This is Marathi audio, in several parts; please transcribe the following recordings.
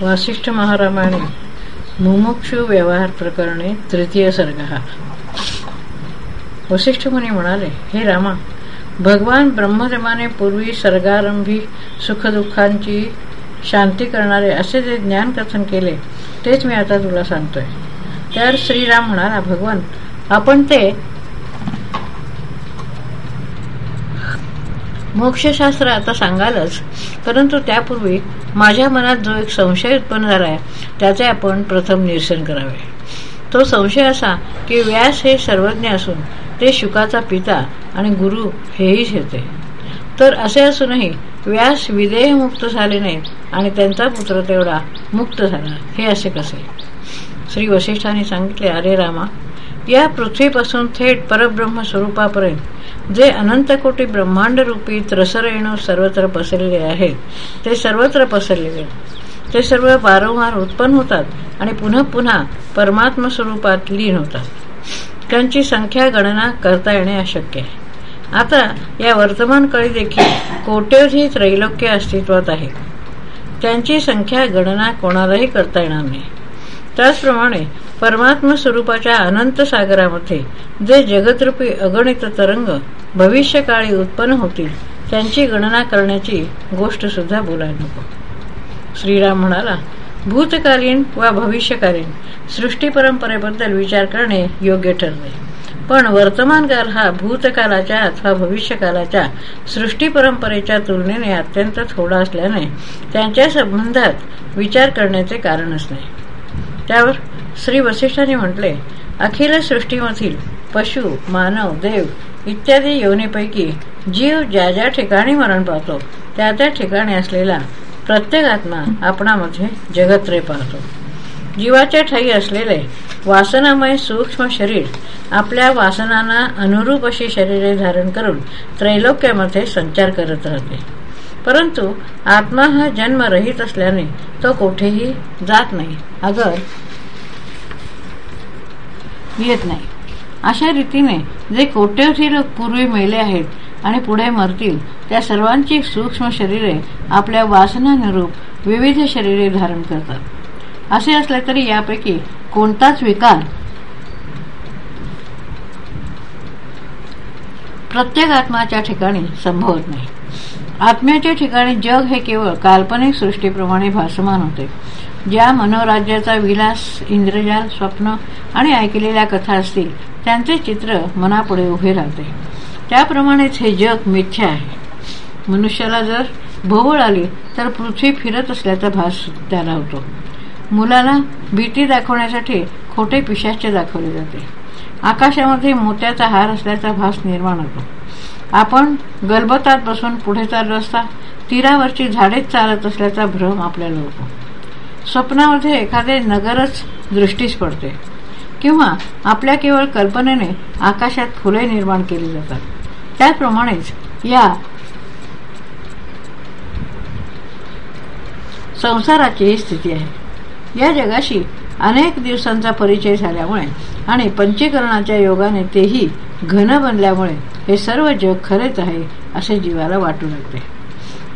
वासिष्ठ महारामाने मुमुक्षु व्यवहार प्रकरणे तृतीय सर्ग. हा वसिष्ठ मुनी म्हणाले हे रामा भगवान ब्रह्मदेवाने पूर्वी सर्गारंभी सुखदुःखांची शांती करणारे असे जे ज्ञान कथन केले तेच मी आता तुला सांगतोय. तर श्रीराम म्हणाला भगवान आपण ते मोक्षशास्त्र आता सांगालच. परंतु त्यापूर्वी माझ्या मनात जो एक संशय उत्पन्न झाला आहे त्याचे आपण प्रथम निरसन करावे. तो संशय असा की व्यास हे सर्वज्ञ असून ते शुकाचा पिता आणि गुरु हेही होते तर असे असूनही व्यास विदेहमुक्त झाले नाहीत आणि त्यांचा पुत्र तेवढा मुक्त झाला. हे असे कसे? श्री वशिष्ठांनी सांगितले अरे रामा या पृथ्वीपासून थेट परब्रह्म स्वरूपापर्यंत जे अनंत कोटी ब्रह्मांड रूपी त्रसरेणू सर्वत्र पसरलेले आहेत ते सर्वत्र पसरलेले ते सर्व वारंवार उत्पन्न होतात आणि पुन्हा पुन्हा परमात्म स्वरूपात लीन होतात. त्यांची संख्या गणना करता येणे अशक्य आहे. आता या वर्तमान काळी देखील कोट्यवधी त्रैलोक्य अस्तित्वात आहे. त्यांची संख्या गणना कोणालाही करता येणार नाही. त्याचप्रमाणे परमात्म स्वरूपाच्या अनंत सागरामध्ये जे जगतरूपी अगणित तरंग भविष्यकाळी उत्पन्न होतील त्यांची गणना करण्याची गोष्ट सुद्धा बोलायला नको. श्रीराम म्हणाला भूतकालीन वा भविष्यकालीन सृष्टी परंपरेबद्दल विचार करणे योग्य ठरले. पण वर्तमानकाल हा भूतकालाच्या अथवा भविष्यकालाच्या सृष्टी परंपरेच्या तुलनेने अत्यंत थोडा असल्याने त्यांच्या संबंधात विचार करण्याचे कारणच नाही त्यावर श्री वसिष्ठांनी म्हटले अखिल सृष्टीमधील पशु मानव देव इत्यादी योनीपैकी जीव ज्या ज्या ठिकाणी मरण पावतो त्या त्या ठिकाणी असलेला प्रत्येक आत्मा आपणामध्ये जगत्रे पाहतो. जीवाच्या ठाई असलेले वासनामय सूक्ष्म शरीर आपल्या वासनांना अनुरूप अशी शरीरे धारण करून त्रैलोक्यामध्ये संचार करत राहते. परंतु आत्मा हा जन्मरहित असल्याने तो कोठेही जात नाही. अगर येत नाही. अशा रीतीने जे कोट्यवधी लोक पूर्वी मेले आहेत आणि पुढे मरतील त्या सर्वांची सूक्ष्म शरीरे आपल्या वासनानुरूप विविध शरीरे धारण करतात. असे असले तरी यापैकी कोणताच विकार प्रत्येक आत्माच्या ठिकाणी संभवत नाही. आत्म्याच्या ठिकाणी जग हे केवळ काल्पनिक सृष्टीप्रमाणे भासमान होते. ज्या मनोराज्याचा विलास इंद्रजाल स्वप्न आणि ऐकलेल्या कथा असतील त्यांचे चित्र मनापुढे उभे राहते. त्याप्रमाणेच हे जग मिथ्या आहे. मनुष्याला जर भोवळ आली तर पृथ्वी फिरत असल्याचा भास त्याला होतो. मुलाला भीती दाखवण्यासाठी खोटे पिशाचे दाखवले जाते. आकाशामध्ये मोत्याचा हार असल्याचा भास निर्माण होतो. आपण गलबतात बसून पुढे चाललो असता तीरावरची झाडेच चालत असल्याचा भ्रम आपल्याला होतो. स्वप्नामध्ये एखादे नगरच दृष्टीस पडते. किंवा आपल्या केवळ कल्पनेने आकाशात फुले निर्माण केली जातात. त्याचप्रमाणेच या संसाराची ही स्थिती आहे. या जगाशी अनेक दिवसांचा परिचय झाल्यामुळे आणि पंचीकरणाच्या योगाने तेही घन बनल्यामुळे हे सर्व जग खरेच आहे असे जीवाला वाटू लागते.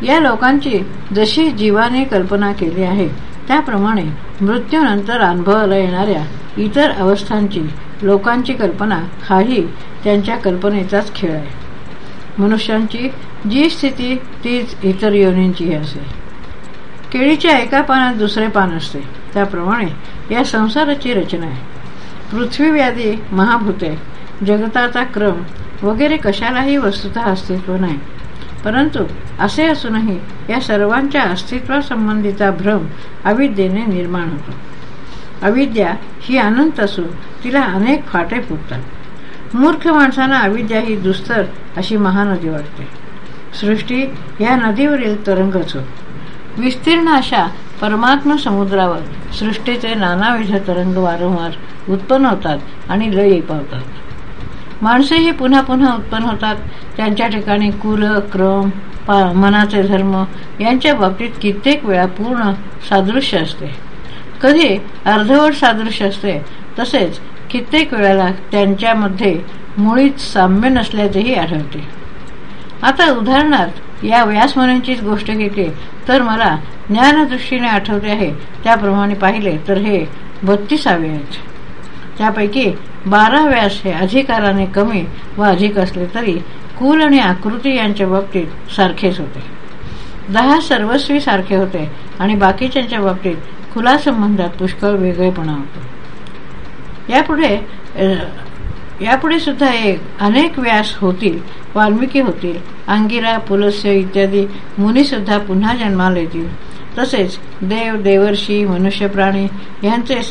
या लोकांची जशी जीवाने कल्पना केली आहे त्याप्रमाणे मृत्यूनंतर अनुभवाला येणाऱ्या इतर अवस्थांची लोकांची कल्पना हाही त्यांच्या कल्पनेचाच खेळ आहे. मनुष्यांची जी स्थिती तीच इतर योनींचीही असेल केळीच्या एका पानात दुसरे पान असते. त्याप्रमाणे या संसाराची रचना आहे. पृथ्वी व्याधी महाभूते जगताचा क्रम वगैरे कशालाही वस्तुत अस्तित्व नाही. परंतु असे असूनही या सर्वांच्या अस्तित्वासंबंधीचा भ्रम अविद्येने निर्माण होतो. अविद्या ही अनंत असून तिला अनेक फाटे फुटतात. मूर्ख माणसांना अविद्या ही दुस्तर अशी महानदी वाटते. सृष्टी या नदीवरील तरंगच होत. विस्तीर्ण अशा परमात्म समुद्रावर सृष्टीचे नानाविध तरंग वारंवार उत्पन्न होतात आणि लय पावतात. माणसेही पुन्हा पुन्हा उत्पन्न होतात. त्यांच्या ठिकाणी कुल क्रम मनाचे धर्म यांच्या बाबतीत कित्येक वेळा पूर्ण सादृश्य असते. कधी अर्धवट सादृश्य असते तसेच कित्येक वेळाला त्यांच्यामध्ये मुळीच साम्य नसल्याचेही आढळते. आता उदाहरणार्थ या व्यासमुनींचीच गोष्ट घेतली तर मला ज्ञानदृष्टीने आठवते आहे. त्याप्रमाणे पाहिले तर हे बत्तीसावे आहेत. त्यापैकी बारा व्यास हे अधिकाराने कमी व अधिक असले तरी कुल आणि आकृती यांच्या बाबतीत सारखेच होते. दहा सर्वस्वी सारखे होते आणि बाकीच्यांच्या बाबतीत खुला संबंधात पुष्कळ वेगळेपणा होतो. यापुढे यापुढे सुद्धा एक अनेक व्यास होतील वाल्मिकी होतील अंगिरा पुलस्य इत्यादी मुनीसुद्धा पुन्हा जन्माला येतील. तसेच देव देवर्षी मनुष्य प्राणी यांचे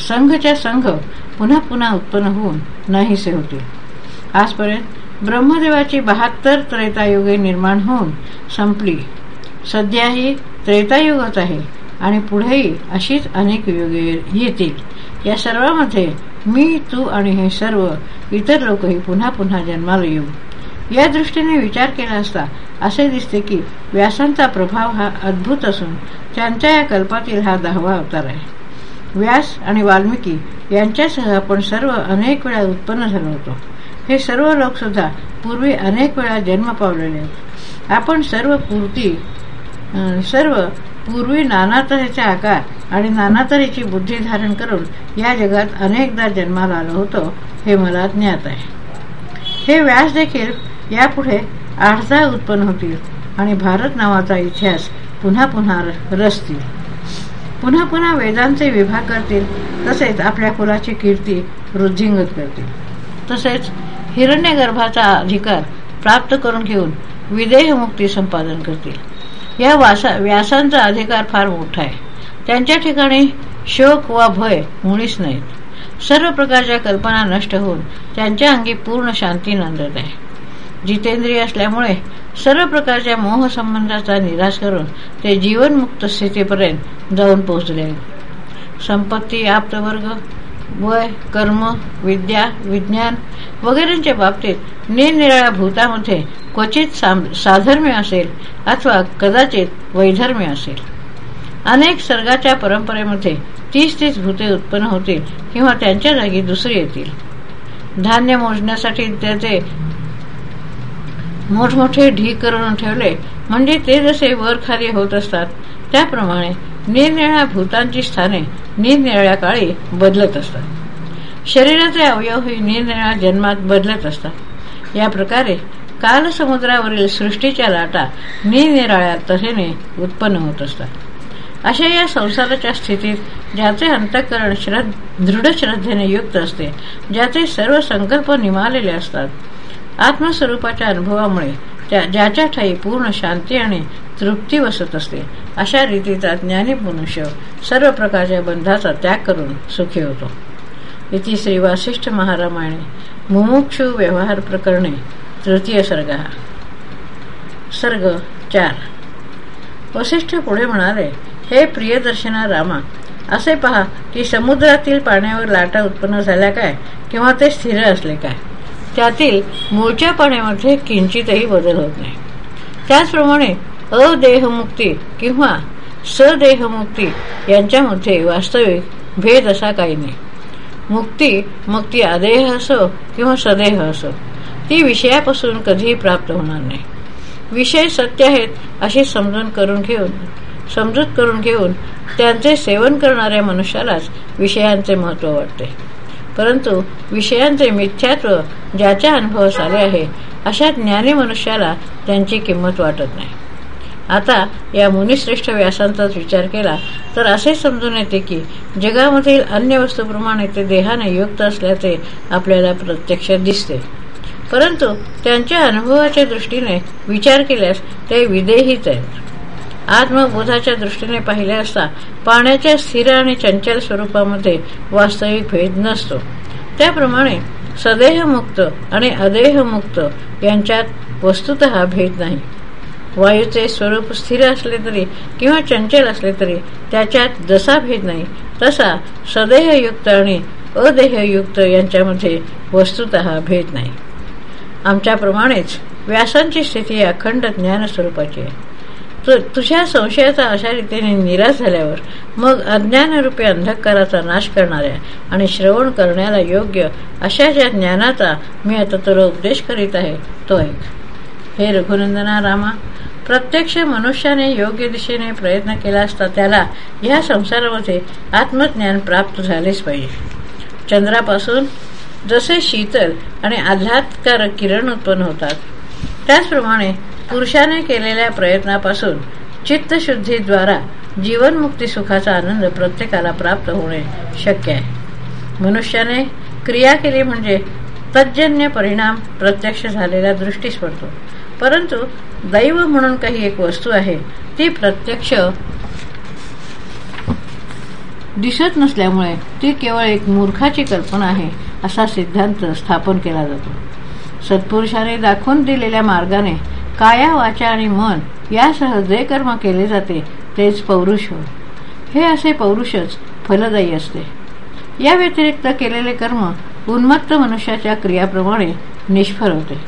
संघच्या संघ पुन्हा पुन्हा उत्पन्न होऊन नाहीसे होतील आजपर्यंत ब्रह्मदेवाची बहात्तर त्रेतायुगे निर्माण होऊन संपली. सध्याही त्रेतायुगच आहे आणि पुढेही अशीच अनेक युगे येतील. या सर्वांमध्ये मी तू आणि हे सर्व इतर लोकही पुन्हा पुन्हा जन्माला येऊ. या दृष्टीने विचार केला असता असे दिसते की व्यासांचा प्रभाव हा अद्भुत असून त्यांच्या या कल्पातील हा दहावा अवतार आहे. व्यास आणि वाल्मिकी यांच्यासह आपण सर्व अनेक वेळा उत्पन्न झालो होतो. हे सर्व लोक सुद्धा पूर्वी अनेक वेळा जन्म पावलेले आहेत. आपण सर्व पूर्ती सर्व पूर्वी नाना तऱ्हेचा आकार आणि नाना तऱ्हेची बुद्धी धारण करून या जगात अनेकदा जन्माला आलो होतो हे मला ज्ञात आहे. हे व्यास देखील यापुढे आठदा उत्पन्न होतील आणि भारत नावाचा इतिहास पुन्हा पुन्हा रचतील. पुन्हा पुन्हा वेदांचे विभाग करतील तसेच आपल्या कुलाची कीर्ती वृद्धिंगत करतील. तसेच हिरण्यगर्भाचा अधिकार प्राप्त करून घेऊन विदेहमुक्ती संपादन करतील. या वासा व्यासांचा अधिकार फार मोठा आहे. त्यांच्या ठिकाणी शोक वा भय मुळीच नाहीत. सर्व प्रकारच्या कल्पना नष्ट होऊन त्यांच्या अंगी पूर्ण शांती नांदत आहे. जितेंद्रिय असल्यामुळे सर्व प्रकारच्या मोह संबंधाचा निराश करून ते जीवनमुक्त स्थितीपर्यंत जाऊन पोहोचले. संपत्ती आप्तवर्ग वय कर्म विद्या विज्ञान वगैरेच्या बाबतीत निरनिराळ्या भूतामध्ये क्वचित साधर्म्य असेल अथवा कदाचित वैधर्म्य असेल. अनेक सर्गाच्या परंपरेमध्ये तीस तीस भूते उत्पन्न होतील किंवा त्यांच्या जागी दुसरी येतील. धान्य मोजण्यासाठी त्याचे मोठमोठे ढीक करून ठेवले. म्हणजे ते जसे वर खाली होत असतात त्याप्रमाणे निरनिळ्या भूतांची स्थाने निरनिळ्या काळी बदलत असतात. शरीराचे अवयव ही निरनिळ्या जन्मात बदलत असतात. या प्रकारे कालसमुद्रावरील सृष्टीच्या लाटा निरनिराळ्या तऱ्हेने उत्पन्न होत असतात. अशा या संसाराच्या स्थितीत ज्याचे अंतःकरण श्रद्ध दृढ श्रद्धेने युक्त असते ज्याचे सर्व संकल्प निमालेले असतात. आत्मस्वरूपाच्या अनुभवामुळे ज्याच्या ठाई पूर्ण शांती आणि तृप्ती बसत असते अशा रीतीचा ज्ञानी मनुष्य सर्व प्रकारच्या बंधाचा त्याग करून सुखी होतो. इति श्री वासिष्ठ महारामाने मुमुक्षु व्यवहार प्रकरणे तृतीय सर्ग. सर्ग चार. वसिष्ठ पुढे म्हणाले हे प्रियदर्शना रामा असे पहा की समुद्रातील पाण्यावर लाटा उत्पन्न झाल्या काय? किंवा ते स्थिर असले काय? त्यातील मूळच्या पाण्यामध्ये किंचितही बदल होत नाही. त्याचप्रमाणे अदेहमुक्ती किंवा सदेहमुक्ती यांच्यामध्ये वास्तविक भेद असा काही नाही. मुक्ती मग ती अदेह असो किंवा सदेह असो ती विषयापासून कधीही प्राप्त होणार नाही. विषय सत्य आहेत अशी समजून करून घेऊन समजूत करून घेऊन त्यांचे सेवन करणाऱ्या मनुष्यालाच विषयांचे महत्त्व वाटते. परंतु विषयांचे मिथ्यात्व ज्याच्या अनुभवास आले आहे अशा ज्ञानी मनुष्याला त्यांची किंमत वाटत नाही. आता या मुनिश्रेष्ठ व्यासांचाच विचार केला तर असे समजून येते की जगामधील अन्य वस्तूप्रमाणे ते देहाने युक्त असल्याचे आपल्याला प्रत्यक्षात दिसते. परंतु त्यांच्या अनुभवाच्या दृष्टीने विचार केल्यास ते विदेहीच आहेत. आत्मबोधाच्या दृष्टीने पाहिले असता पाण्याच्या स्थिर आणि चंचल स्वरूपामध्ये वास्तविक भेद नसतो. त्याप्रमाणे सदेहमुक्त आणि अदेहमुक्त यांच्यात वस्तुत भेद नाही. वायूचे स्वरूप स्थिर असले तरी किंवा चंचल असले तरी त्याच्यात जसा भेद नाही तसा सदेहयुक्त आणि अदेहयुक्त यांच्यामध्ये वस्तुत भेद नाही. आमच्याप्रमाणेच व्यासांची स्थिती अखंड ज्ञान स्वरूपाची आहे. तुझ्या संशयाचा अशा रीतीने निराश झाल्यावर मग अज्ञानरूपी अंधकाराचा नाश करणाऱ्या आणि श्रवण करण्याला योग्य अशा ज्या ज्ञानाचा मी आता तुला उपदेश करीत आहे तो ऐक. हे रघुनंदना रामा प्रत्यक्ष मनुष्याने योग्य दिशेने प्रयत्न केला असता त्याला ह्या संसारामध्ये आत्मज्ञान प्राप्त झालेच पाहिजे. चंद्रापासून जसे शीतल आणि आल्हादकारक किरण उत्पन्न होतात त्याचप्रमाणे पुरुषाने केलेल्या प्रयत्नापासून चित्तशुद्धीद्वारा जीवनमुक्ती सुखाचा आनंद प्रत्येकाला प्राप्त होणे शक्य आहे. मनुष्याने क्रिया केली म्हणजे तज्जन्य परिणाम प्रत्यक्ष झालेल्या दृष्टीस पडतो परंतु दैव म्हणून काही एक वस्तू आहे ती प्रत्यक्ष दिसत नसल्यामुळे ती केवळ एक मूर्खाची कल्पना आहे असा सिद्धांत स्थापन केला जातो. सत्पुरुषाने दाखवून दिलेल्या मार्गाने काया वाचा आणि मन यासह जे कर्म केले जाते तेच पौरुष हो हे असे पौरुषच फलदायी असते. या व्यतिरिक्त केलेले कर्म उन्मत्त मनुष्याच्या क्रियाप्रमाणे निष्फळ होते.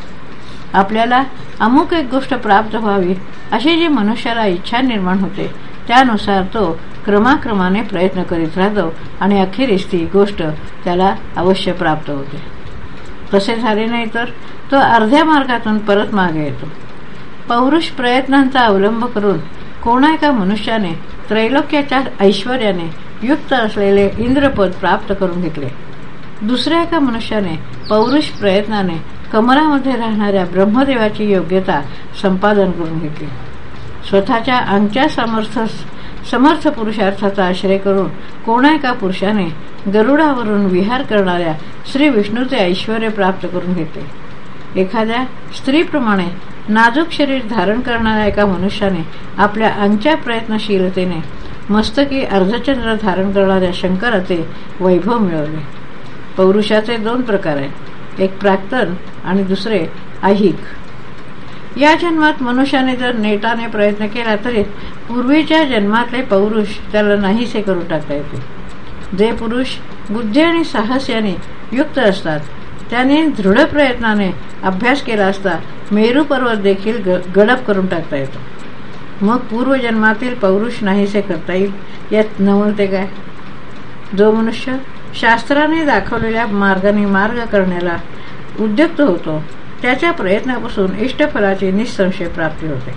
आपल्याला अमुक एक गोष्ट प्राप्त व्हावी अशी जी मनुष्याला इच्छा निर्माण होते त्यानुसार तो क्रमाक्रमाने प्रयत्न करीत राहतो आणि अखेरीस ती गोष्ट त्याला अवश्य प्राप्त होते. तसे झाले नाही तर तो अर्ध्या मार्गातून परत मागे येतो. पौरुष प्रयत्नांचा अवलंब करून कोणा एका मनुष्याने त्रैलोक्याच्या ऐश्वर्याने युक्त असलेले इंद्रपद प्राप्त करून घेतले? दुसऱ्या एका मनुष्याने पौरुष प्रयत्नाने कमरामध्ये राहणाऱ्या ब्रह्मदेवाची योग्यता संपादन करून घेतली. स्वतःच्या अंगच्या समर्थ समर्थ पुरुषार्थाचा आश्रय करून कोणा एका पुरुषाने गरुडावरून विहार करणाऱ्या श्री विष्णूचे ऐश्वर प्राप्त करून घेतले. एखाद्या स्त्रीप्रमाणे नाजूक शरीर धारण करणाऱ्या एका मनुष्याने आपल्या अंगच्या प्रयत्नशीलतेने मस्तकी अर्धचंद्र धारण करणाऱ्या शंकराचे वैभव मिळवले. पौरुषाचे दोन प्रकार आहेत. एक प्राक्तन आणि दुसरे अहिक. या जन्मात मनुष्याने जर नेटाने प्रयत्न केला तरी पूर्वीच्या जन्मातले पौरुष त्याला नाहीसे करू टाकता येते. जे पुरुष बुद्धी आणि साहस याने युक्त असतात त्याने दृढ प्रयत्नाने अभ्यास केला असता मेरू पर्वत देखील गडप करून टाकता येतो. मग पूर्वजन्मातील पौरुष नाहीसे करता येईल यात नवलते काय? जो मनुष्य शास्त्राने दाखवलेल्या मार्गाने मार्ग करण्याला उद्युक्त होतो त्याच्या प्रयत्नापासून इष्टफलाची निसंशय प्राप्ती होते.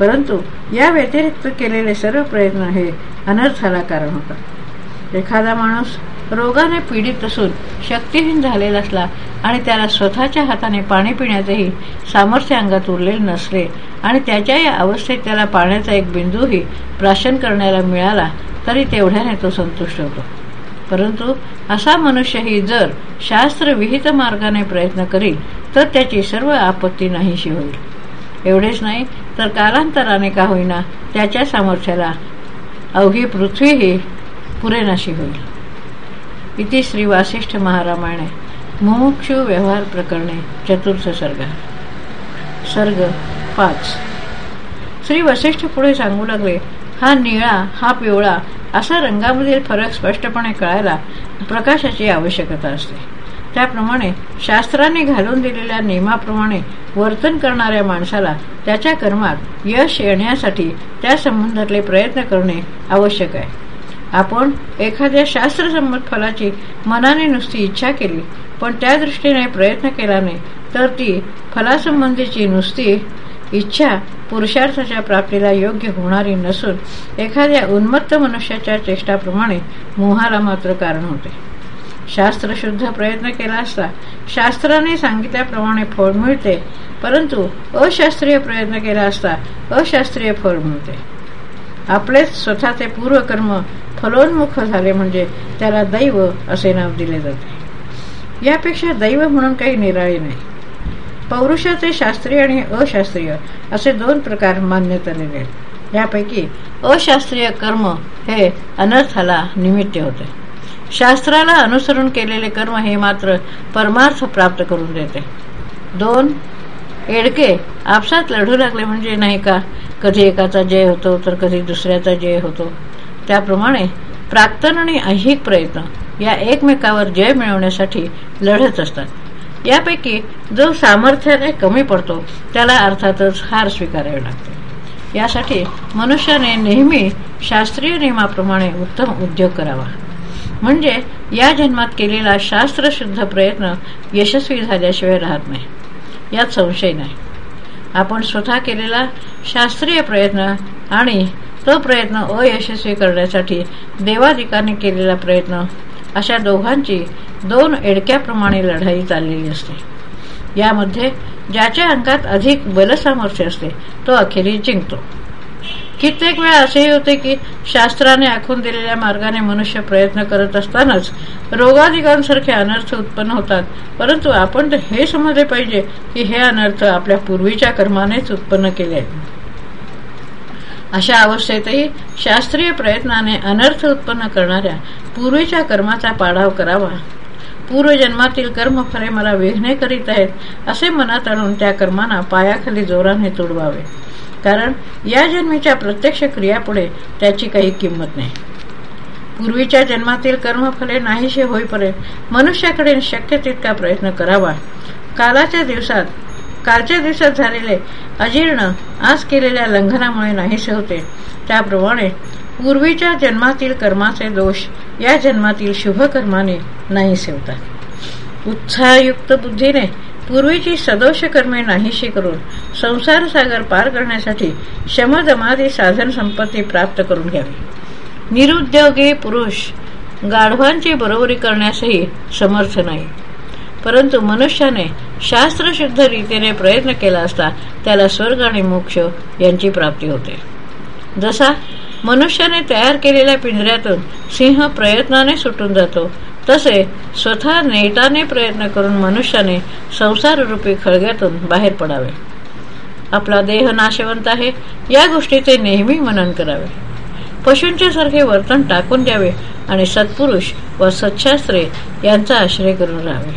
परंतु या व्यतिरिक्त केलेले सर्व प्रयत्न हे अनर्थाला कारण होतात. एखादा माणूस रोगाने पीडित असून शक्तिहीन झालेला असला आणि त्याला स्वतःच्या हाताने पाणी पिण्याचेही सामर्थ्य अंगात उरलेले नसले आणि त्याच्या या अवस्थेत त्याला पाण्याचा एक बिंदूही प्राशन करण्याला मिळाला तरी तेवढ्याने तो संतुष्ट होतो. परंतु असा मनुष्यही जर शास्त्र विहित मार्गाने प्रयत्न करील तर त्याची सर्व आपत्ती नाहीशी होईल. एवढेच नाही तर कालांतराने का होईना त्याच्या सामर्थ्याला अवघी पृथ्वीही पुरेनाशी होईल. इथे श्री वासिष्ठ महारामायणे मुमुक्षु व्यवहार प्रकरणे चतुर्थ सर्ग. सर्ग पाच. श्री वसिष्ठ पुढे सांगू लागले हा निळा हा पिवळा असा रंगामधील फरक स्पष्टपणे कळायला प्रकाशाची आवश्यकता असते. त्याप्रमाणे शास्त्राने घालून दिलेल्या नियमाप्रमाणे वर्तन करणाऱ्या माणसाला त्याच्या कर्मात यश येण्यासाठी त्या संबंधातले प्रयत्न करणे आवश्यक आहे. आपण एखाद्या शास्त्रसंमत फलाची मनाने नुसती इच्छा केली पण त्या दृष्टीने प्रयत्न केला नाही तर ती फलासंबंधीची नुसती इच्छा पुरुषार्थाच्या प्राप्तीला योग्य होणारी नसून एखाद्या उन्मत्त मनुष्याच्या चेष्टाप्रमाणे मोहाला मात्र कारण होते. शास्त्रशुद्ध प्रयत्न केला असता शास्त्राने सांगितल्याप्रमाणे फळ मिळते परंतु अशास्त्रीय प्रयत्न केला असता अशास्त्रीय फळ मिळते. आपलेच स्वतःचे पूर्वकर्म फलोन्मुख झाले म्हणजे त्याला दैव असे नाव दिले जाते. यापेक्षा दैव म्हणून काही निराळे नाही. पौरुषाचे शास्त्रीय आणि अशास्त्रीय असे दोन प्रकार मान्यता आहेत यापैकी अशास्त्रीय कर्म हे अनर्थाला निमित्त होते. शास्त्राला अनुसरून केलेले कर्म हे मात्र परमार्थ प्राप्त करून देते. दोन एडके आपसात लढू लागले म्हणजे नाही का? कधी एकाचा जय होतो तर कधी दुसऱ्याचा जय होतो. त्याप्रमाणे प्राक्तन आणि ऐहिक प्रयत्न या एकमेकावर जय मिळवण्यासाठी लढत असतात. यापैकी जो सामर्थ्याने कमी पडतो त्याला अर्थातच हार स्वीकारावे लागते. यासाठी मनुष्याने नेहमी शास्त्रीय नियमाप्रमाणे उत्तम उद्योग करावा. म्हणजे या जन्मात केलेला शास्त्रशुद्ध प्रयत्न यशस्वी झाल्याशिवाय राहत नाही. यात संशय नाही. आपण स्वतः केलेला शास्त्रीय प्रयत्न आणि तो प्रयत्न अयशस्वी करण्यासाठी देवाधिकाने केलेला प्रयत्न अशा दोघांची दोन एडक्याप्रमाणे लढाई चाललेली असते. यामध्ये ज्याच्या अंगात अधिक बलसामर्थ्य असते तो अखेरीस जिंकतो. कित्येक वेळा असेही होते की शास्त्राने आखून दिलेल्या मार्गाने मनुष्य प्रयत्न करत असतानाच रोगाधिकांसारखे अनर्थ उत्पन्न होतात. परंतु आपण हे समजले पाहिजे की हे अनर्थ आपल्या पूर्वीच्या कर्मानेच उत्पन्न केले. आहेत अशा अवस्थेतही शास्त्रीय प्रयत्नाने अनर्थ उत्पन्न करणाऱ्या पूर्वीच्या कर्माचा पाडाव करावा. पूर्वजन्मातील कर्मफले मला विघ्ने करीत आहेत असे मनात आणून त्या कर्मांना पायाखाली जोराने तुडवावे. कारण या जन्मीच्या प्रत्यक्ष क्रियापुढे त्याची काही किंमत नाही. पूर्वीच्या जन्मातील कर्मफले नाहीसे होईपर्यंत मनुष्याकडे शक्य तितका प्रयत्न करावा. कालाच्या दिवसात कालच्या दिवसात झालेले अजीर्ण आज केलेल्या लंघनामुळे नाहीसे होते. त्याप्रमाणे पूर्वीच्या जन्मातील कर्माचे दोष या जन्मातील शुभ कर्माने नाहीसे होतात. उत्साहयुक्त बुद्धीने पूर्वीची सदोष कर्मे नाहीशी करून संसार सागर पार करण्यासाठी शमदमादी साधन संपत्ती प्राप्त करून घ्यावी. निरुद्योगी पुरुष गाढवांची बरोबरी करण्यासही समर्थ नाही. परंतु मनुष्याने शास्त्रशुद्ध रीतीने प्रयत्न केला असता त्याला स्वर्ग आणि मोक्ष यांची प्राप्ती होते. जसा मनुष्याने तयार केलेल्या पिंजऱ्यातून सिंह प्रयत्नाने सुटून जातो तसे स्वतः नेटाने प्रयत्न करून मनुष्याने संसार रूपी खळग्यातून बाहेर पडावे. आपला देह नाशवंत आहे या गोष्टीचे नेहमी मनन करावे. पशूंच्या सारखे वर्तन टाकून द्यावे आणि सत्पुरुष व सच्छास्त्रे यांचा आश्रय करून राहावे.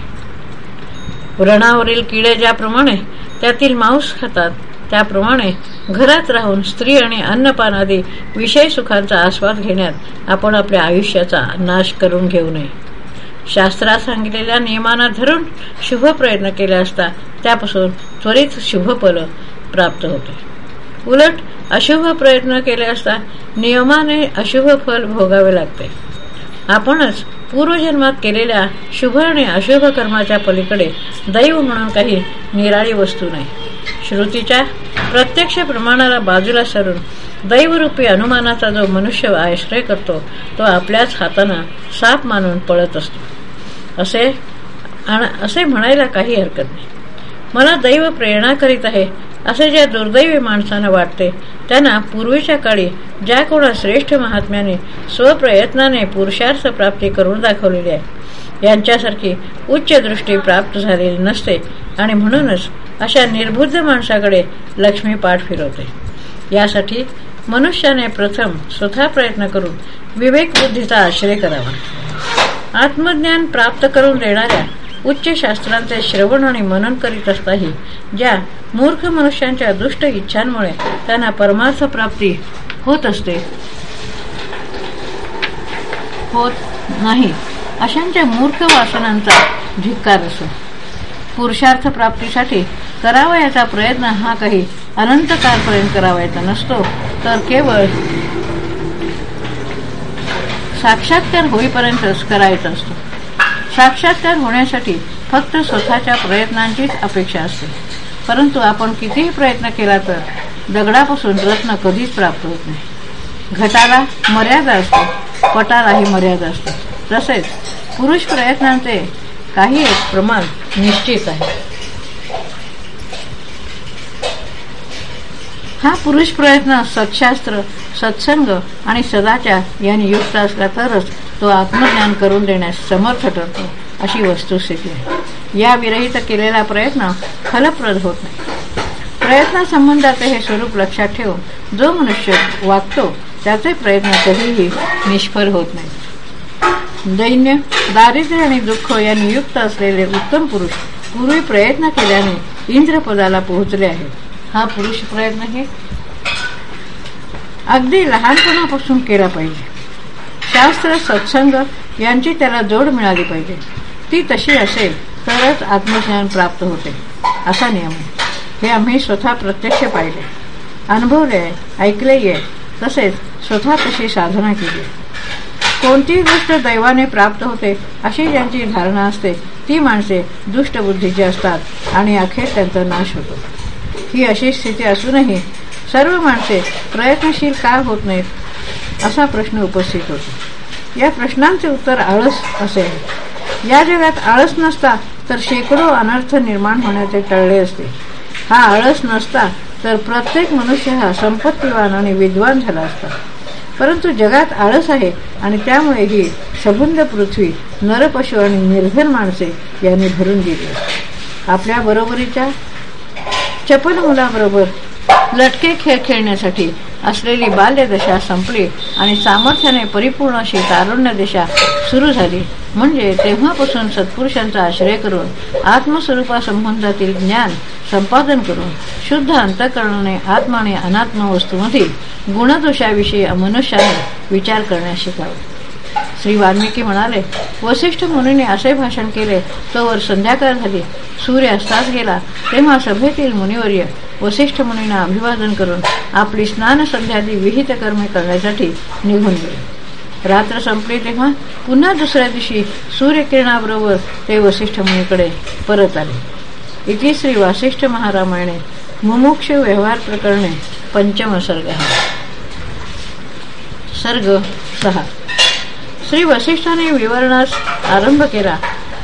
व्रणावरील किडे ज्याप्रमाणे त्यातील मांस खातात त्याप्रमाणे घरात राहून स्त्री आणि अन्नपान आदी विषय सुखांचा आस्वाद घेण्यात आपण आपल्या आयुष्याचा नाश करून घेऊ नये. शास्त्रात सांगितलेल्या नियमांना धरून शुभ प्रयत्न केले असता त्यापासून त्वरित शुभ फल प्राप्त होते. उलट अशुभ प्रयत्न केले असता नियमाने अशुभ फल भोगावे लागते. आपणच पूर्वजन्मात केलेल्या शुभ आणि अशुभ कर्माच्या पलीकडे दैव म्हणून काही निराळी वस्तू नाही. श्रुतीच्या प्रत्यक्ष प्रमाणाला बाजूला सरून दैवरूपी अनुमानाचा जो मनुष्य आश्रय करतो तो आपल्याच हाताना साप मानून पळत असतो. असे असे म्हणायला काही हरकत नाही. मला दैव प्रेरणा करीत आहे असे ज्या दुर्दैवी माणसांना वाटते त्यांना पूर्वीच्या काळी ज्या कोणा श्रेष्ठ महात्म्याने स्वप्रयत्नाने पुरुषार्थ प्राप्ती करून दाखवलेली आहे यांच्यासारखी उच्च दृष्टी प्राप्त झालेली नसते आणि म्हणूनच अशा निर्बुद्ध माणसाकडे लक्ष्मी पाठ फिरवते. यासाठी मनुष्याने प्रथम स्वतः प्रयत्न करून विवेक बुद्धीचा आश्रय करावा. आत्मज्ञान प्राप्त करून देणाऱ्या उच्च शास्त्रांचे श्रवण आणि मनन करीत असताही ज्या मूर्ख मनुष्यांच्या दुष्ट इच्छांमुळे त्यांना परमार्थ प्राप्ती होत असते होत नाही अशांच्या मूर्ख वासनांचा धिक्कार असो पुरुषार्थ प्राप्तीसाठी करावयाचा प्रयत्न हा काही अनंत काळपर्यंत करावायचा नसतो तर केवळ साक्षात्कार होईपर्यंतच करायचा असतो. साक्षात्कार होण्यासाठी फक्त स्वतःच्या प्रयत्नांचीच अपेक्षा असते. परंतु आपण कितीही प्रयत्न केला तर दगडापासून रत्न कधीच प्राप्त होत नाही. घटाला मर्यादा असते पटालाही मर्यादा असते. तसेच पुरुष प्रयत्नांचे काही एक प्रमाण निश्चित आहे. हा पुरुष प्रयत्न सत्शास्त्र सत्संग आणि सदाचार यांनी युक्त असला तरच तो आत्मज्ञान करून देण्यास समर्थ ठरतो अशी वस्तुस्थिती आहे. या विरहित केलेला प्रयत्न फलप्रद होत नाही. प्रयत्नासंबंधाचे हे स्वरूप लक्षात ठेवून जो मनुष्य वागतो त्याचे प्रयत्न कधीही निष्फळ होत नाही. दैन्य दारिद्र्य आणि दुःख यांनी युक्त असलेले उत्तम पुरुष पूर्वी प्रयत्न केल्याने इंद्रपदाला पोहोचले आहे. हा पुरुष प्रयत्न हे अगदी लहानपणापासून केला पाहिजे. शास्त्र सत्संग यांची त्याला जोड मिळाली पाहिजे. ती तशी असेल तरच आत्मज्ञान प्राप्त होते. असा नियम आहे. हे आम्ही स्वतः प्रत्यक्ष पाहिले. अनुभवले आहे ऐकलेही आहे तसेच स्वतः तशी साधना केली. आहे कोणतीही गोष्ट दैवाने प्राप्त होते अशी ज्यांची धारणा असते. ती माणसे दुष्टबुद्धीची असतात आणि अखेर त्यांचा नाश होतो. ही अशी स्थिती असूनही सर्व माणसे प्रयत्नशील का होत नाहीत असा प्रश्न उपस्थित होतो. या प्रश्नांचे उत्तर आळस असेल या जगात आळस नसता तर शेकडो अनर्थ निर्माण होण्याचे टळले असते. हा आळस नसता तर प्रत्येक मनुष्य हा संपत्तीवान आणि विद्वान झाला असता. परंतु जगात आळस आहे आणि त्यामुळे ही सबुंद पृथ्वी नरपशु आणि निर्धन माणसे यांनी भरून दिली आपल्या बरोबरीच्या चपल मुलाबरोबर लटके खेळ खेळण्यासाठी असलेली बाल्यदशा संपली आणि सामर्थ्याने परिपूर्ण अशी तारुण्य दिशा सुरू झाली. म्हणजे तेव्हापासून सत्पुरुषांचा आश्रय करून आत्मस्वरूपासंबंधातील ज्ञान संपादन करून शुद्ध अंतकरणाने आत्मा आणि अनात्म वस्तूमधील गुणदोषाविषयी मनुष्याने विचार करण्यास शिकावं श्री वाल्मिकी म्हणाले वसिष्ठ मुनीने असे भाषण केले तोवर संध्याकाळ झाली. सूर्य अस्तास गेला. तेव्हा सभेतील मुनिवर्य वसिष्ठ मुनींना अभिवादन करून आपली स्नान संध्यादी विहित कर्मे करण्यासाठी निघून गेले. रात्र संपली तेव्हा पुन्हा दुसऱ्या दिवशी सूर्यकिरणाबरोबर ते वसिष्ठ मुनीकडे परत आले. इथे श्री वासिष्ठ महारामायणे मुमुक्ष व्यवहार प्रकरणे पंचम सर्ग सर्ग सहा. श्री वसिष्ठाने विवरणास आरंभ केला.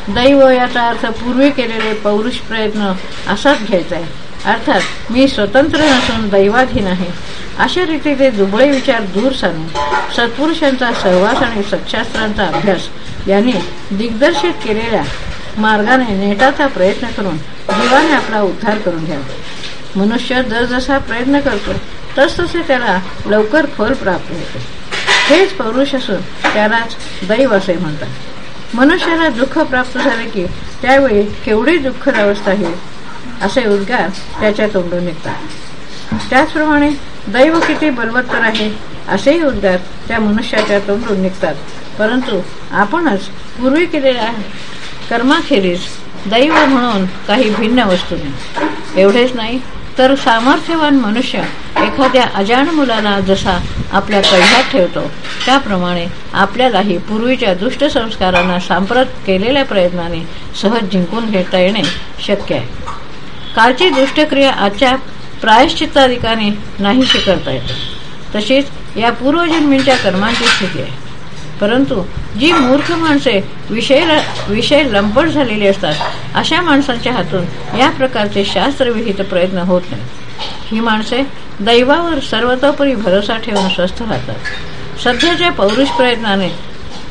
दैव याचा अर्थ पूर्वी केलेले पौरुष प्रयत्न असाच घ्यायचा आहे. अर्थात मी स्वतंत्र नसून दैवाधीन आहे. अशा रीतीचे दुबळे विचार दूर सारून सत्पुरुषांचा सहवास आणि सक्षास्त्रांचा अभ्यास यांनी दिग्दर्शित केलेल्या मार्गाने नेटाचा प्रयत्न करून जीवाने आपला उद्धार करून घ्यावा. मनुष्य जसजसा प्रयत्न करतो तसतसे त्याला लवकर फल प्राप्त होते. हेच पौरुष असून त्यालाच दैव असे म्हणतात. मनुष्याला दुःख प्राप्त झाले की त्यावेळी केवढी दुःखद अवस्था येईल? असे उद्गार त्याच्या तोंडून निघतात. त्याचप्रमाणे दैव किती बलवत्तर आहे असेही उद्गार त्या मनुष्याच्या तोंडून निघतात. परंतु आपणच पूर्वी केलेल्या कर्माखेरीज दैव म्हणून काही भिन्न वस्तू नाही. एवढेच नाही तर सामर्थ्यवान मनुष्य एखाद्या अजाण मुलाला जसा आपल्या कढ्यात ठेवतो त्याप्रमाणे आपल्यालाही पूर्वीच्या दुष्ट संस्कारांना सांप्रत केलेल्या प्रयत्नाने सहज जिंकून घेता येणे शक्य आहे. कालची दुष्टक्रिया आजच्या प्रायश्चित्ताधिकाने नाहीशी करता येते. तशीच या पूर्वजन्मींच्या कर्मांची स्थिती आहे. परंतु जी मूर्ख माणसे विषय विषय लंपट झालेली असतात अशा माणसांच्या हातून या प्रकारचे शास्त्रविहित प्रयत्न होत नाही ही माणसे दैवावर सर्वतोपरी भरोसा ठेवून स्वस्थ राहतात. सध्याच्या पौरुष प्रयत्नाने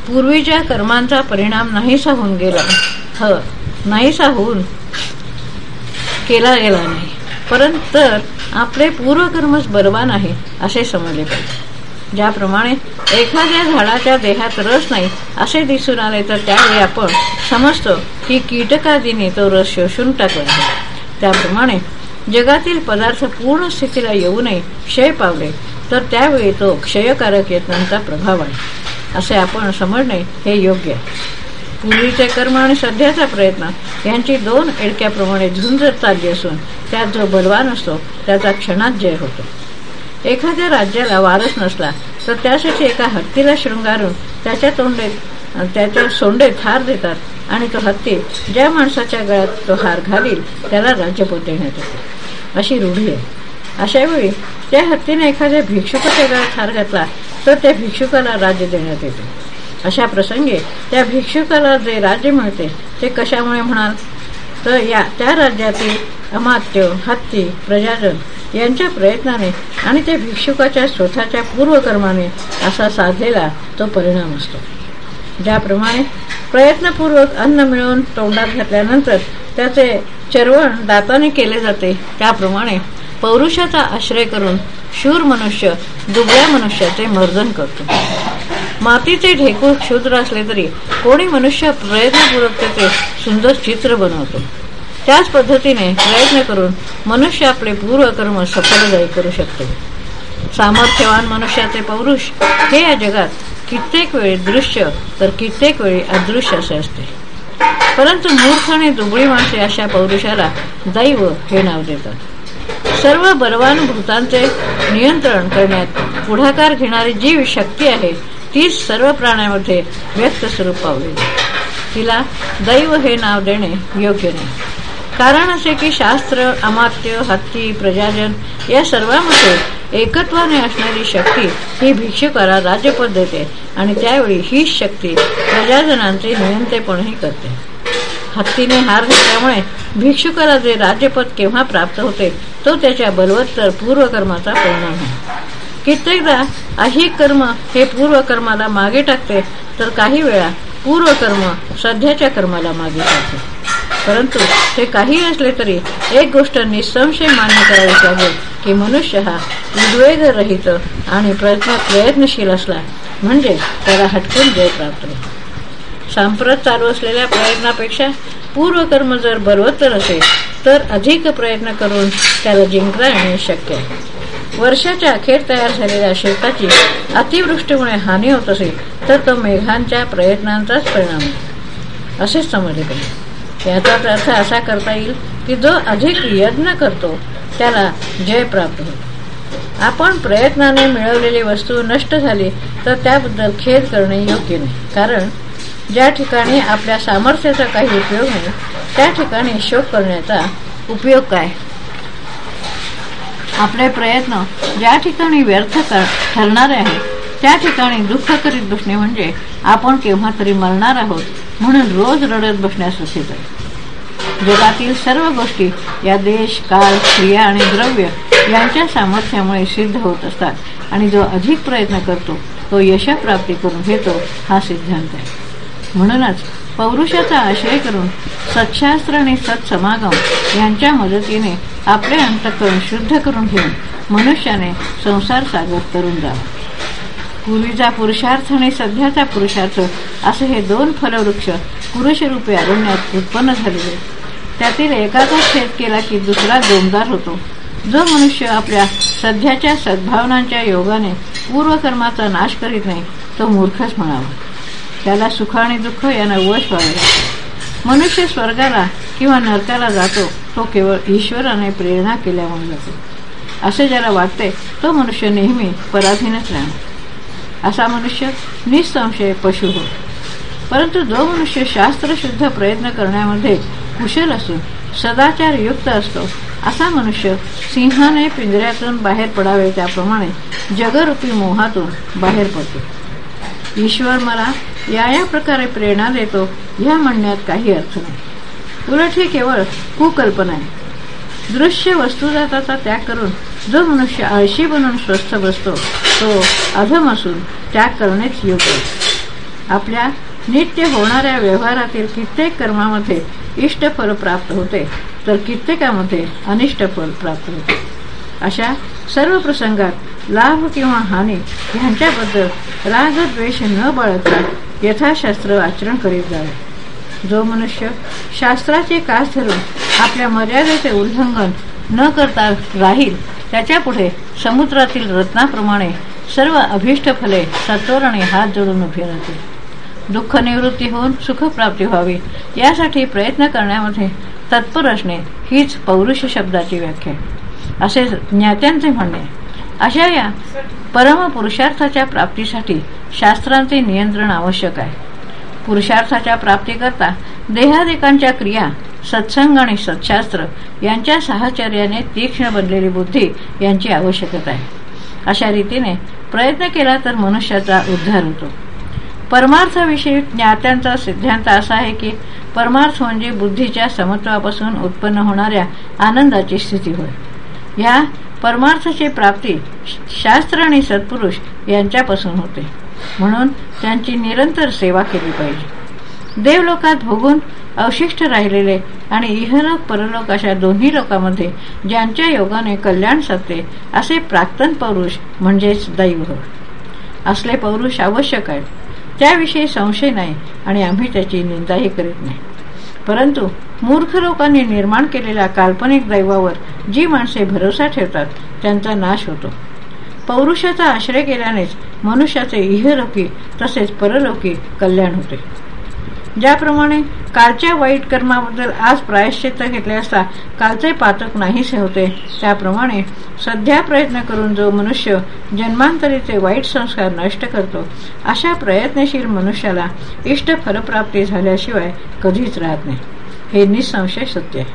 पूर्वीच्या कर्मांचा परिणाम नाहीसा होऊन गेला ह नाहीसा होऊन केला गेला नाही परंतु आपले पूर्वकर्मच बरवान आहे असे समजले पाहिजे. ज्याप्रमाणे एखाद्या झाडाच्या देहात रस नाही असे दिसून आले तर त्यावेळी आपण समजतो की कीटकादीने तो रस शोषून टाकला. आहे त्याप्रमाणे जगातील पदार्थ पूर्ण स्थितीला येऊ नये क्षय पावले तर त्यावेळी तो क्षयकारक यत्नांचा प्रभाव आहे. असे आपण समजणे हे योग्य आहे. पूर्वीचे कर्म आणि सध्याचा प्रयत्न यांची दोन एडक्याप्रमाणे झुंज चालली असून त्यात जो बलवान असतो त्याचा क्षणात जय होतो. एखाद्या राज्याला वारस नसला तर त्यासाठी एका हत्तीला शृंगारून त्याच्या तोंडेत त्याच्या सोंडेत हार देतात आणि तो हत्ती ज्या माणसाच्या गळ्यात तो हार घालील त्याला राज्यपद देण्यात अशी रूढी आहे. अशा वेळी त्या हत्तीने एखाद्या भिक्षुकाच्या गळ्यात हार घातला तर त्या भिक्षुकाला राज्य देण्यात येते. अशा प्रसंगी त्या भिक्षुकाला जे राज्य मिळते ते कशामुळे म्हणाल? तर या त्या राज्यातील अमात्य हत्ती प्रजाजन यांच्या प्रयत्नाने आणि त्या भिक्षुकाच्या स्वतःच्या पूर्वकर्माने असा साधलेला तो परिणाम असतो. ज्याप्रमाणे प्रयत्नपूर्वक अन्न मिळवून तोंडात घातल्यानंतर त्याचे चरवण दाताने केले जाते त्याप्रमाणे पौरुषाचा आश्रय करून शूर मनुष्य दुबळ्या मनुष्याचे मर्दन करतो. मातीचे ढेकूळ क्षुद्र असले तरी कोणी मनुष्य प्रयत्नपूर्वक त्याचे सुंदर चित्र बनवतो. त्याच पद्धतीने प्रयत्न करून मनुष्य आपले पूर्वकर्म सफलदायी करू शकतो. सामर्थ्यवान मनुष्याचे पौरुष हे या जगात कित्येक वेळी दृश्य तर कित्येक वेळी अदृश्य असे असते. परंतु मूर्ख आणि दुबळी माणसे अशा पौरुषाला दैव हे नाव देतात. सर्व बलवान भूतांचे नियंत्रण करण्यात पुढाकार घेणारी जी शक्ती आहे तीच सर्व प्राण्यामध्ये व्यक्त स्वरूप पावली. तिला दैव हे नाव देणे योग्य नाही. कारण असे की शास्त्र अमात्य हत्ती प्रजाजन या सर्वांमध्ये एकत्वाने असणारी शक्ती ही भिक्षुकाला राज्यपद देते आणि त्यावेळी हीच शक्ती प्रजाजनांचे नियंत्रेपणही करते. हत्तीने हार घेतल्यामुळे भिक्षुकाला जे राज्यपद केव्हा प्राप्त होते तो त्याच्या बलवत्तर पूर्वकर्माचा परिणाम आहे कित्येकदा अहिक कर्म हे पूर्वकर्माला मागे टाकते तर काही वेळा पूर्वकर्म सध्याच्या कर्माला मागे टाकते. परंतु ते काही असले तरी एक गोष्ट निसंशय मान्य करावी लागेल की मनुष्य हा उद्वेगरहित आणि प्रयत्न प्रयत्नशील असला म्हणजे त्याला हटकून जय प्राप्त होईल सांप्रत चालू असलेल्या प्रयत्नापेक्षा पूर्वकर्म जर बरोबर असेल तर अधिक प्रयत्न करून त्याला जिंकता येणे शक्य आहे. वर्षाच्या अखेर तयार झालेल्या शेताची अतिवृष्टीमुळे हानी होत असेल तर तो मेघांच्या प्रयत्नांचाच परिणाम असेच समजले पाहिजे. याचाच अर्थ असा करता येईल की जो अधिक यत्न करतो त्याला जय प्राप्त होतो आपण प्रयत्नाने मिळवलेली वस्तू नष्ट झाली तर त्याबद्दल खेद करणे योग्य नाही. कारण ज्या ठिकाणी आपल्या सामर्थ्याचा काही उपयोग नाही त्या ठिकाणी शोक करण्याचा उपयोग काय? आपले प्रयत्न ज्या ठिकाणी व्यर्थ ठरणारे आहेत त्या ठिकाणी दुःख करीत बसणे म्हणजे आपण केव्हा तरी मरणार आहोत म्हणून रोज रडत बसण्यास असेच आहे जगातील सर्व गोष्टी या देश काळ क्रिया आणि द्रव्य यांच्या सामर्थ्यामुळे सिद्ध होत असतात आणि जो अधिक प्रयत्न करतो तो यशप्राप्ती करून घेतो हा सिद्धांत आहे. म्हणूनच पौरुषाचा आश्रय करून सत्शास्त्र आणि सत्समागम यांच्या मदतीने आपले अंतकरण शुद्ध करून घेऊन मनुष्याने संसार सागर करून जावा. पूर्वीचा पुरुषार्थ आणि सध्याचा पुरुषार्थ असे हे दोन फलवृक्ष पुरुषरूपे अरण्यात उत्पन्न झालेले. त्यातील एकाचा छेद केला की दुसरा जोमदार होतो. जो मनुष्य आपल्या सध्याच्या सद्भावनांच्या योगाने पूर्वकर्माचा नाश करीत नाही तो मूर्खच म्हणावा. त्याला सुख आणि दुःख यांना वश व्हावे. मनुष्य स्वर्गाला किंवा नरकाला जातो तो केवळ ईश्वराने प्रेरणा केल्यामुळे जातो. असे ज्याला वाटते तो मनुष्य नेहमी पराधीनच राहणार असा मनुष्य निसंशय पशु हो परंतु जो मनुष्य शास्त्रशुद्ध प्रयत्न करण्यामध्ये कुशल असून सदाचार युक्त असतो असा मनुष्य सिंहाने पिंजऱ्यातून बाहेर पडावे त्याप्रमाणे जगरूपी मोहातून बाहेर पडतो. ईश्वर मला या या प्रकारे प्रेरणा देतो ह्या म्हणण्यात काही अर्थ नाही. उलट ही केवळ कुकल्पना आहे. दृश्य वस्तुजाताचा त्याग करून जो मनुष्य आळशी बनून स्वस्थ बसतो तो अधम असून त्याग करणेच योग्य आपल्या नित्य होणाऱ्या व्यवहारातील कित्येक कर्मामध्ये इष्टफल प्राप्त होते तर कित्येकामध्ये अनिष्ट फल प्राप्त होते. अशा सर्व प्रसंगात लाभ किंवा हानी ह्यांच्याबद्दल रागद्वेष न बाळगता यथाशास्त्र आचरण करीत जावे. जो मनुष्य शास्त्राचे कास धरून आपल्या मर्यादेचे उल्लंघन न करता राहील त्याच्यापुढे समुद्रातील रत्नाप्रमाणे सर्व अभिष्ट फले सत्वरणे हात जोडून उभे राहतील दुःख निवृत्ती होऊन सुखप्राप्ती व्हावी यासाठी प्रयत्न करण्यामध्ये तत्पर असणे हीच पौरुष शब्दाची व्याख्या असे ज्ञात्यांचे म्हणणे अशा या परमपुरुषार्थाच्या प्राप्तीसाठी शास्त्रांचे नियंत्रण आवश्यक आहे. पुरुषार्थाच्या प्राप्तीकरता देहादेकांच्या क्रिया सत्संग आणि सत्शास्त्र यांच्या साहचर्याने तीक्ष्ण बनलेली बुद्धी यांची आवश्यकता आहे. अशा रीतीने प्रयत्न केला तर मनुष्याचा उद्धार होतो. परमार्थाविषयी ज्ञात्यांचा सिद्धांत असा आहे की परमार्थ म्हणजे बुद्धीच्या समत्वापासून उत्पन्न होणाऱ्या आनंदाची स्थिती होय. या परमार्थाची प्राप्ती शास्त्र आणि सत्पुरुष यांच्यापासून होते. म्हणून त्यांची निरंतर सेवा केली पाहिजे. देवलोकात भोगून अवशिष्ट राहिलेले आणि इहलोक परलोक अशा दोन्ही लोकांमध्ये ज्यांच्या योगाने कल्याण साधते असे प्राक्तन पौरुष म्हणजेच दैव. असले पौरुष आवश्यक आहे त्याविषयी संशय नाही आणि आम्ही त्याची निंदाही करीत नाही. परंतु मूर्ख लोकांनी निर्माण केलेल्या काल्पनिक दैवावर जी माणसे भरोसा ठेवतात त्यांचा नाश होतो. पौरुषाचा आश्रय केल्यानेच मनुष्याचे इहलोकी तसेच परलोकी कल्याण होते. ज्याप्रमाणे कालच्या वाईट कर्माबद्दल आज प्रायश्चित्त घेतले असता कालचे पातक नाहीसे होते. त्याप्रमाणे सध्या प्रयत्न करून जो मनुष्य जन्मांतरीचे वाईट संस्कार नष्ट करतो अशा प्रयत्नशील मनुष्याला इष्ट फलप्राप्ती झाल्याशिवाय कधीच राहत नाही. हे निसंशय सत्य आहे.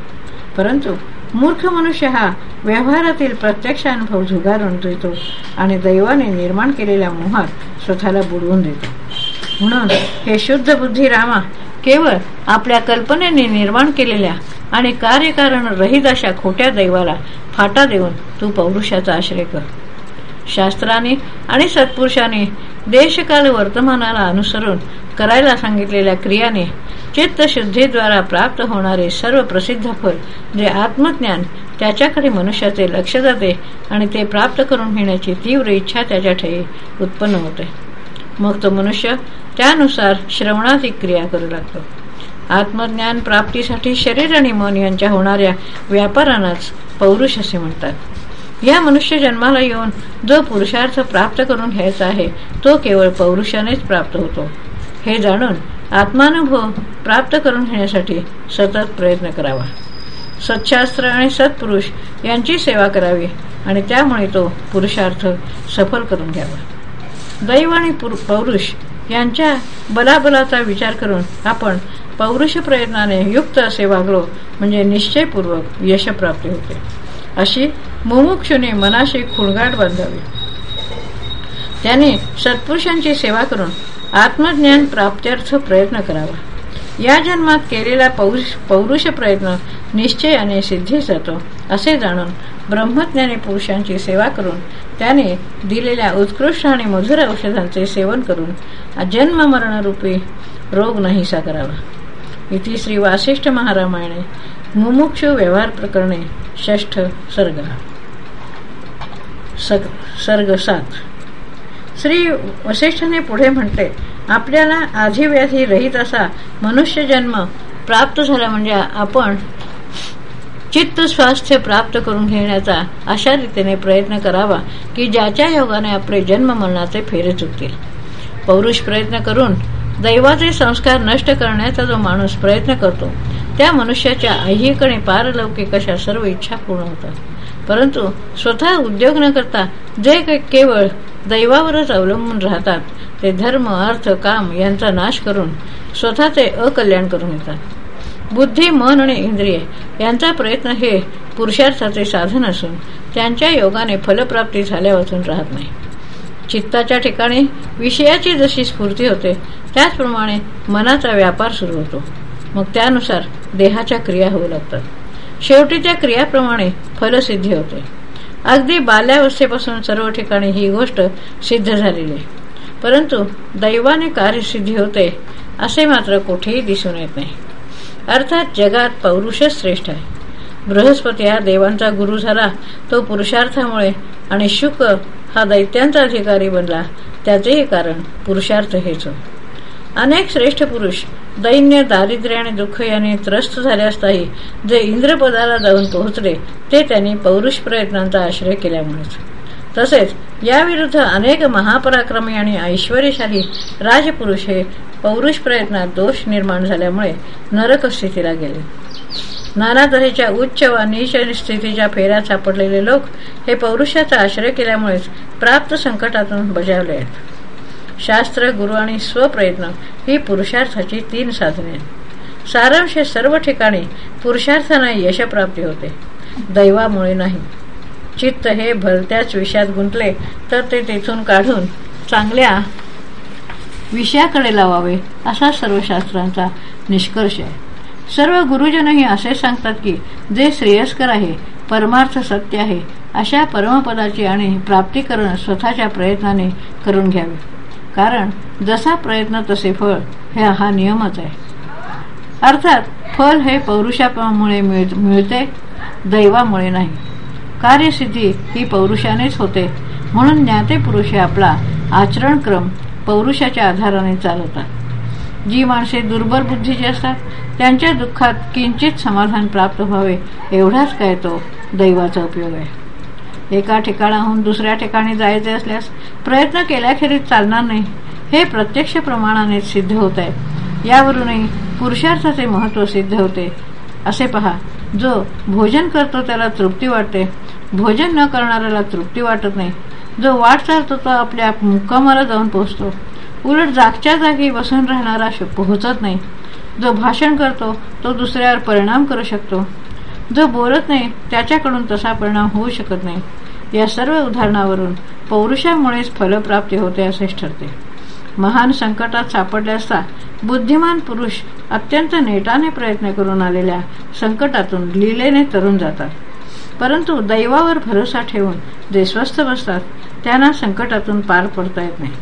परंतु मूर्ख मनुष्य हा व्यवहारातील प्रत्यक्ष अनुभव झुगारून देतो आणि दैवाने निर्माण केलेल्या मोहात स्वतःला बुडवून देतो. म्हणून हे शुद्ध बुद्धी रामा केवळ आपल्या कल्पनेने निर्माण केलेल्या आणि कार्यकारण रहित अशा खोट्या दैवाला फाटा देऊन तू पौरुषाचा आश्रय कर. शास्त्राने आणि सत्पुरुषाने देशकाल वर्तमानाला अनुसरून करायला सांगितलेल्या क्रियाने चित्तशुद्धीद्वारा प्राप्त होणारे सर्व प्रसिद्ध फल जे आत्मज्ञान त्याच्याकडे मनुष्याचे लक्ष जाते आणि ते प्राप्त करून घेण्याची तीव्र इच्छा त्याच्या ठेवी उत्पन्न होते. मग तो मनुष्य त्यानुसार श्रवणाची क्रिया करू लागतो. आत्मज्ञान प्राप्तीसाठी शरीर आणि मन यांच्या होणाऱ्या व्यापारांनाच पौरुष असे म्हणतात. या मनुष्य जन्माला येऊन जो पुरुषार्थ प्राप्त करून घ्यायचा आहे तो केवळ पौरुषानेच प्राप्त होतो. हे जाणून आत्मानुभव प्राप्त करून घेण्यासाठी सतत प्रयत्न करावा. सत्शास्त्र आणि सत्पुरुष यांची सेवा करावी आणि त्यामुळे तो पुरुषार्थ सफल करून घ्यावा. दैव आणि पौरुष यांच्या बलाबलाचा विचार करून आपण पौरुष प्रयत्नाने युक्त असे वागलो म्हणजे निश्चयपूर्वक यशप्राप्ती होते. अशी मुमुक्षुने मनाशी खुणगाट बांधावी. त्याने सत्पुरुषांची सेवा करून आत्मज्ञान प्राप्त्यर्थ प्रयत्न करावा. या जन्मात केलेला पौरुष पौरुष प्रयत्न निश्चयाने सिद्धी जातो असे जाणून ब्रह्मज्ञानी पुरुषांची सेवा करून त्याने दिलेल्या उत्कृष्ट आणि मधुर औषधांचे सेवन करून जन्म मरणरूपी रोग नाहीसा करावा. इथे श्री वासिष्ठ महारामायणे मुमुक्षु व्यवहार प्रकरणे षष्ठ सर्ग. सर्ग सात. श्री वसिष्ठने पुढे म्हणते आपल्याला आधी व्याधी रहित असा मनुष्य जन्म प्राप्त झाला म्हणजे आपण चित्त स्वास्थ्य प्राप्त करून घेण्याचा अशा रीतीने प्रयत्न करावा की ज्याच्या योगाने आपले जन्म मरणाचे फेरे चुकतील. पौरुष प्रयत्न करून दैवाचे संस्कार नष्ट करण्याचा जो माणूस प्रयत्न करतो त्या मनुष्याच्या ऐहिक आणि पारलौकिक अशा सर्व इच्छा पूर्ण होतात. परंतु स्वतः उद्योग न करता जे केवळ दैवावरच अवलंबून राहतात ते धर्म अर्थ काम यांचा नाश करून स्वतःचे अकल्याण करून येतात बुद्धी मन आणि इंद्रिय यांचा प्रयत्न हे पुरुषार्थाचे साधन असून त्यांच्या योगाने फलप्राप्ती झाल्यापासून राहत नाही. चित्ताच्या ठिकाणी विषयाची जशी स्फूर्ती होते त्याचप्रमाणे मनाचा व्यापार सुरू होतो. मग त्यानुसार देहाच्या क्रिया होऊ लागतात. शेवटी त्या क्रियाप्रमाणे फलसिद्धी होते. अगदी बाल्यावस्थेपासून सर्व ठिकाणी ही गोष्ट सिद्ध झालेली आहे. परंतु दैवाने कार्यसिद्धी होते असे मात्र कुठेही दिसून येत नाही. अर्थात जगात पौरुषच श्रेष्ठ आहे. बृहस्पती हा देवांचा गुरु झाला तो पुरुषार्थामुळे आणि शुक हा दैत्यांचा अधिकारी बनला त्याचेही कारण पुरुषार्थ हेच अनेक श्रेष्ठ पुरुष दैन्य दारिद्र्य आणि दुःख यांनी त्रस्त झाले असताही जे इंद्रपदाला जाऊन पोहोचले ते त्यांनी पौरुष प्रयत्नांचा आश्रय केल्यामुळेच. तसेच याविरुद्ध अनेक महापराक्रमी आणि ऐश्वर्यशाली राजपुरुष हे पौरुष प्रयत्नात दोष निर्माण झाल्यामुळे नरक स्थितीला गेले. नाना तऱ्हेच्या उच्च व नीच स्थितीच्या फेऱ्यात सापडलेले लोक हे पौरुषाचा आश्रय केल्यामुळेच प्राप्त संकटातून बजावले आहेत. शास्त्र गुरु आणि स्वप्रयत्न ही पुरुषार्थाची तीन साधने आहेत. सारांश सर्व ठिकाणी पुरुषार्थांना यशप्राप्ती होते. दैवामुळे नाही. चित्त हे भलत्याच विषयात गुंतले तर ते तेथून काढून चांगल्या विषयाकडे लावावे असा सर्व शास्त्रांचा निष्कर्ष आहे. सर्व गुरुजनही असे सांगतात की जे श्रेयस्कर आहे परमार्थ सत्य आहे अशा परमपदाची आणि प्राप्तीकरण स्वतःच्या प्रयत्नाने करून घ्यावे. कारण जसा प्रयत्न तसे फळ हे हा नियमच आहे. अर्थात फल हे पौरुषामुळे मिळते दैवामुळे नाही. कार्यसिद्धी ही पौरुषानेच होते. म्हणून ज्ञाते पुरुष हे आपला आचरणक्रम पौरुषाच्या आधाराने चालवतात. जी माणसे दुर्बल बुद्धीची असतात त्यांच्या दुःखात किंचित समाधान प्राप्त व्हावे एवढाच काय तो दैवाचा उपयोग आहे. एका ठिकाणाहून दुसऱ्या ठिकाणी जायचे असल्यास प्रयत्न केल्याखेरीज चालणार नाही हे प्रत्यक्ष प्रमाणाने सिद्ध होत आहे. यावरूनही पुरुषार्थाचे महत्त्व सिद्ध होते. असे पहा जो भोजन करतो त्याला तृप्ती वाटते भोजन न करणाऱ्याला तृप्ती वाटत नाही. जो वाट चालतो तो आपल्या मुक्कामाला जाऊन पोहोचतो. उलट जागच्या जागी बसून राहणारा पोहोचत नाही. जो भाषण करतो तो दुसऱ्यावर परिणाम करू शकतो. जो बोलत नाही त्याच्याकडून तसा परिणाम होऊ शकत नाही. या सर्व उदाहरणावरून पौरुषामुळेच फलप्राप्ती होते असेच ठरते. महान संकटात सापडले असता बुद्धिमान पुरुष अत्यंत नेटाने प्रयत्न करून आलेल्या संकटातून लिलेने तरुण जातात. परंतु दैवावर भरोसा ठेवून जे स्वस्थ बसतात त्यांना संकटातून पार पडता येत नाही.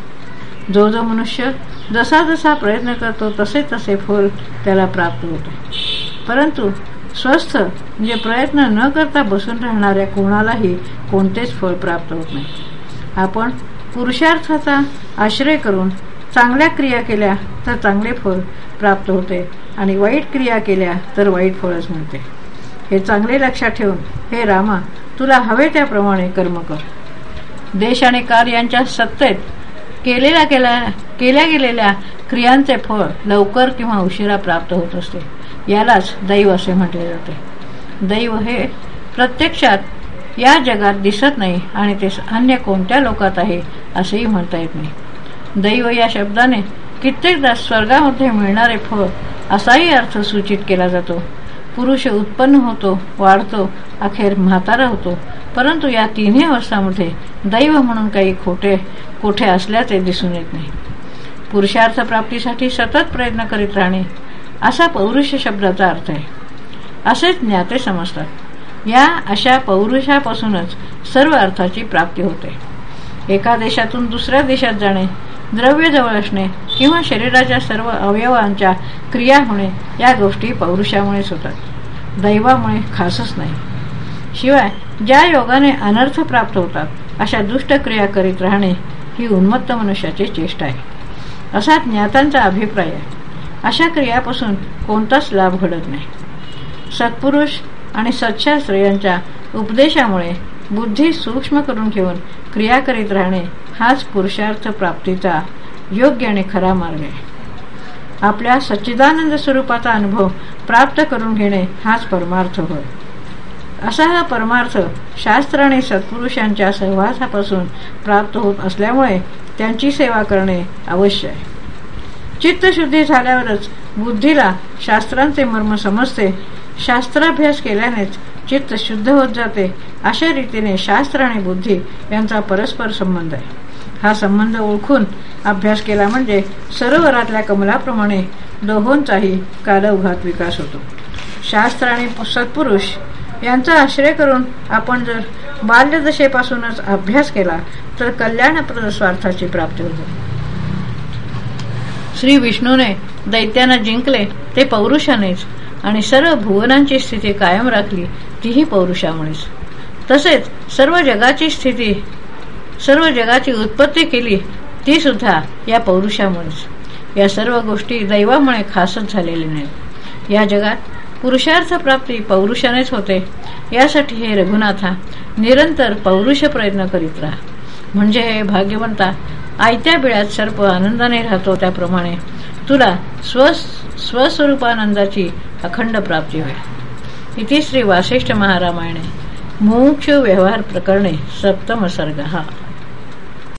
जो जो मनुष्य जसा जसा प्रयत्न करतो तसे तसे फल त्याला प्राप्त होते. परंतु स्वस्थ म्हणजे प्रयत्न न करता बसून राहणाऱ्या कोणालाही कोणतेच फळ प्राप्त होत नाही. आपण पुरुषार्थाचा आश्रय करून चांगल्या क्रिया केल्या तर चांगले फळ प्राप्त होते आणि वाईट क्रिया केल्या तर वाईट फळच मिळते. हे चांगले लक्षात ठेवून हे रामा तुला हवे त्याप्रमाणे कर्म कर. देश आणि कार यांच्या सत्तेत केलेल्या केल्या केल्या गेलेल्या क्रियांचे फळ लवकर किंवा उशिरा प्राप्त होत असते. यालाच दैव असे म्हटले जाते. दैव हे प्रत्यक्षात या जगात दिसत नाही आणि ते अन्य कोणत्या लोकात आहे असेही म्हणता येत नाही. दैव या शब्दाने कित्येकदा स्वर्गामध्ये मिळणारे फळ असाही अर्थ सूचित केला जातो. पुरुष उत्पन्न होतो वाढतो अखेर म्हातारा होतो. परंतु या तिन्ही अवस्थांमध्ये दैव म्हणून काही खोटे कोठे असल्याचे दिसून येत नाही. पुरुषार्थ प्राप्तीसाठी सतत प्रयत्न करीत राहणे असा पौरुष शब्दाचा अर्थ आहे. असेच ज्ञाते समजतात. या अशा पौरुषापासूनच सर्व अर्थाची प्राप्ती होते. एका देशातून दुसऱ्या देशात जाणे द्रव्य जवळ असणे किंवा शरीराच्या सर्व अवयवांच्या क्रिया होणे या गोष्टी पौरुषामुळेच होतात. दैवामुळे खासच नाही. शिवाय ज्या योगाने अनर्थ प्राप्त होतात अशा दुष्ट क्रिया करीत राहणे ही उन्मत्त मनुष्याची चेष्टा आहे. असा ज्ञातांचा अभिप्राय आहे. अशा क्रियापासून कोणताच लाभ घडत नाही. सत्पुरुष आणि सच्छास्त्र यांच्या उपदेशामुळे बुद्धी सूक्ष्म करून घेऊन क्रिया करीत राहणे हाच पुरुषार्थ प्राप्तीचा योग्य आणि खरा मार्ग आहे. आपल्या सच्चिदानंद स्वरूपाचा अनुभव प्राप्त करून घेणे हाच परमार्थ होय. असा हा परमार्थ शास्त्र आणि सत्पुरुषांच्या सहवासापासून प्राप्त होत असल्यामुळे त्यांची सेवा करणे अवश्य आहे. चित्तशुद्धी झाल्यावरच बुद्धीला शास्त्रांचे मर्म समजते शास्त्राभ्यास केल्यानेच चित्त शुद्ध होत जाते अशा रीतीने शास्त्र आणि बुद्धी यांचा परस्पर संबंध आहे. हा संबंध ओळखून अभ्यास केला म्हणजे सरोवरातल्या कमलाप्रमाणे दोहोंचाही कालवघात विकास होतो. शास्त्र आणि सत्पुरुष यांचा आश्रय करून आपण जर बाल्यदशेपासूनच अभ्यास केला तर कल्याणप्रद स्वार्थाची प्राप्ती होते. श्री विष्णूने दैत्यांना जिंकले ते पौरुषानेच आणि सर्व भुवनांची स्थिती कायम राखली तीही पौरुषामुळेच. तसेच सर्व जगाची स्थिती सर्व जगाची उत्पत्ती केली ती सुद्धा या पौरुषामुळेच. या सर्व गोष्टी दैवामुळे खासच झालेल्या नाहीत. या जगात पुरुषार्थ प्राप्ती पौरुषानेच होते. यासाठी हे रघुनाथा निरंतर पौरुष प्रयत्न करीत राहा. म्हणजे हे भाग्यवंता आयत्या बिळात सर्प आनंदाने राहतो त्याप्रमाणे तुला स्व स्वस्वरूपानंदाची अखंड प्राप्ती होईल इथे श्री वासिष्ठ महारामायणे. मोक्ष व्यवहार प्रकरणे सप्तम सर्ग. हा